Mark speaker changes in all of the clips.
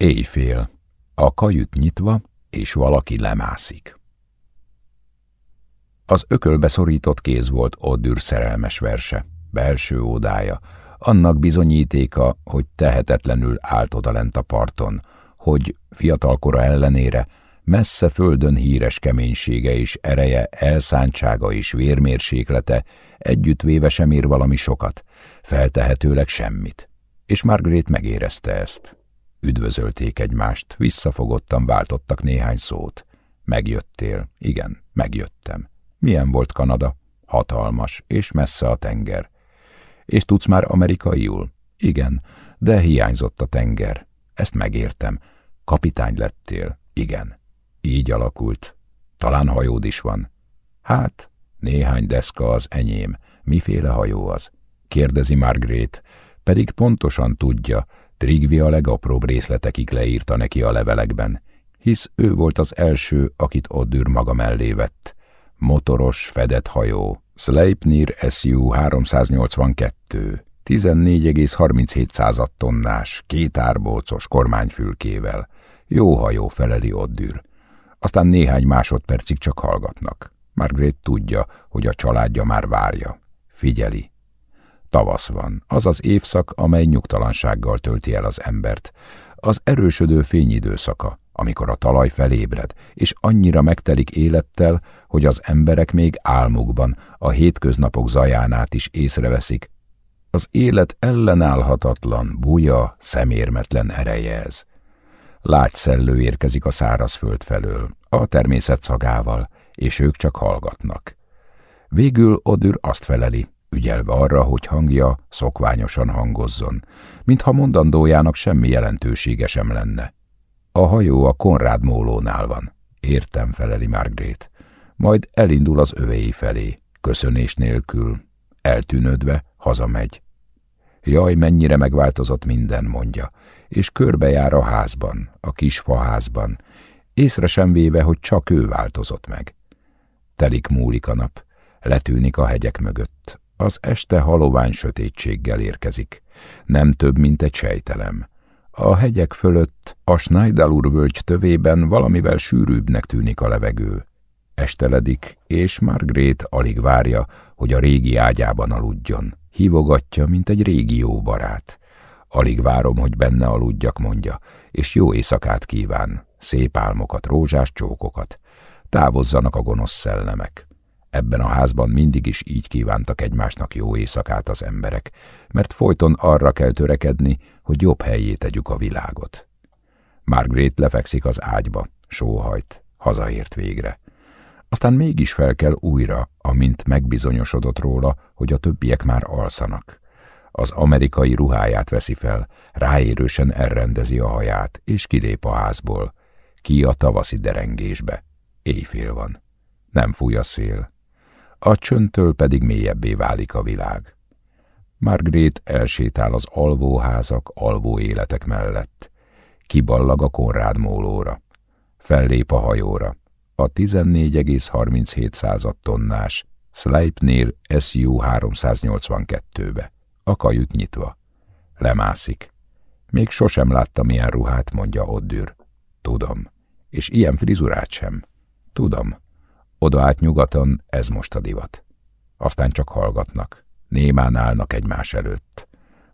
Speaker 1: Éjfél. A kajüt nyitva, és valaki lemászik. Az ökölbe szorított kéz volt Oddür szerelmes verse, belső ódája, annak bizonyítéka, hogy tehetetlenül állt odalent a parton, hogy fiatalkora ellenére messze földön híres keménysége és ereje, elszántsága és vérmérséklete együttvéve sem ér valami sokat, feltehetőleg semmit. És Margaret megérezte ezt. Üdvözölték egymást, visszafogottan váltottak néhány szót. Megjöttél. Igen, megjöttem. Milyen volt Kanada? Hatalmas, és messze a tenger. És tudsz már amerikaiul? Igen, de hiányzott a tenger. Ezt megértem. Kapitány lettél? Igen. Így alakult. Talán hajód is van. Hát, néhány deszka az enyém. Miféle hajó az? Kérdezi Margaret, pedig pontosan tudja, Trigvi a legapróbb részletekig leírta neki a levelekben, hisz ő volt az első, akit Oddür maga mellé vett. Motoros, fedett hajó, Sleipnir SU 382, 14,37 tonnás, két árbócos kormányfülkével. Jó hajó feleli Oddür. Aztán néhány másodpercig csak hallgatnak. Margaret tudja, hogy a családja már várja. Figyeli, Tavasz van, az az évszak, amely nyugtalansággal tölti el az embert. Az erősödő fényidőszaka, amikor a talaj felébred, és annyira megtelik élettel, hogy az emberek még álmukban, a hétköznapok zajánát is észreveszik. Az élet ellenállhatatlan, buja, szemérmetlen ereje ez. Lágy szellő érkezik a szárazföld felől, a természet szagával, és ők csak hallgatnak. Végül Odür azt feleli, ügyelve arra, hogy hangja szokványosan hangozzon, mintha mondandójának semmi jelentősége sem lenne. A hajó a Konrád mólónál van. Értem, feleli Margrét. Majd elindul az övéi felé, köszönés nélkül, eltűnödve, hazamegy. Jaj, mennyire megváltozott minden, mondja, és körbejár a házban, a kis faházban, észre sem véve, hogy csak ő változott meg. Telik múlik a nap, letűnik a hegyek mögött, az este halovány sötétséggel érkezik, nem több, mint egy sejtelem. A hegyek fölött, a Schneidalur völgy tövében valamivel sűrűbbnek tűnik a levegő. Esteledik, és Margrét alig várja, hogy a régi ágyában aludjon. Hívogatja, mint egy régi jó barát. Alig várom, hogy benne aludjak, mondja, és jó éjszakát kíván, szép álmokat, rózsás csókokat. Távozzanak a gonosz szellemek. Ebben a házban mindig is így kívántak egymásnak jó éjszakát az emberek, mert folyton arra kell törekedni, hogy jobb helyé tegyük a világot. Margaret lefekszik az ágyba, sóhajt, hazaért végre. Aztán mégis fel kell újra, amint megbizonyosodott róla, hogy a többiek már alszanak. Az amerikai ruháját veszi fel, ráérősen elrendezi a haját, és kilép a házból. Ki a tavaszi derengésbe. Éjfél van. Nem fúj a szél, a csöntől pedig mélyebbé válik a világ. Margaret elsétál az alvóházak, alvó életek mellett. Kiballag a Konrád mólóra. Fellép a hajóra. A 14,37 tonnás Sleipnir SU 382-be. A kajut nyitva. Lemászik. Még sosem láttam ilyen ruhát, mondja Oddür. Tudom. És ilyen frizurát sem. Tudom. Oda nyugaton ez most a divat. Aztán csak hallgatnak. Némán állnak egymás előtt.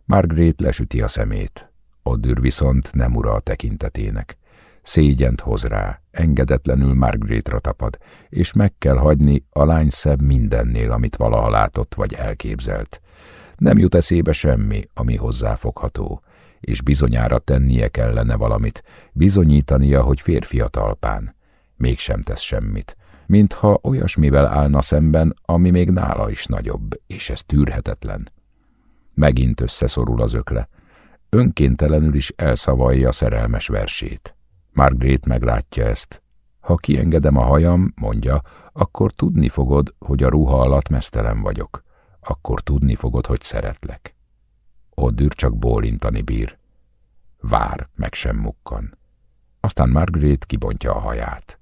Speaker 1: Margaret lesüti a szemét. Oddür viszont nem ura a tekintetének. Szégyent hoz rá, engedetlenül Margaretra tapad, és meg kell hagyni a lány szebb mindennél, amit valaha látott vagy elképzelt. Nem jut eszébe semmi, ami hozzáfogható, és bizonyára tennie kellene valamit, bizonyítania, hogy férfi a talpán. Mégsem tesz semmit, mintha olyasmivel állna szemben, ami még nála is nagyobb, és ez tűrhetetlen. Megint összeszorul az ökle. Önkéntelenül is elszavalja szerelmes versét. Margaret meglátja ezt. Ha kiengedem a hajam, mondja, akkor tudni fogod, hogy a ruha alatt mesztelen vagyok. Akkor tudni fogod, hogy szeretlek. Oddür csak bólintani bír. Vár, meg sem mukkan. Aztán Margaret kibontja a haját.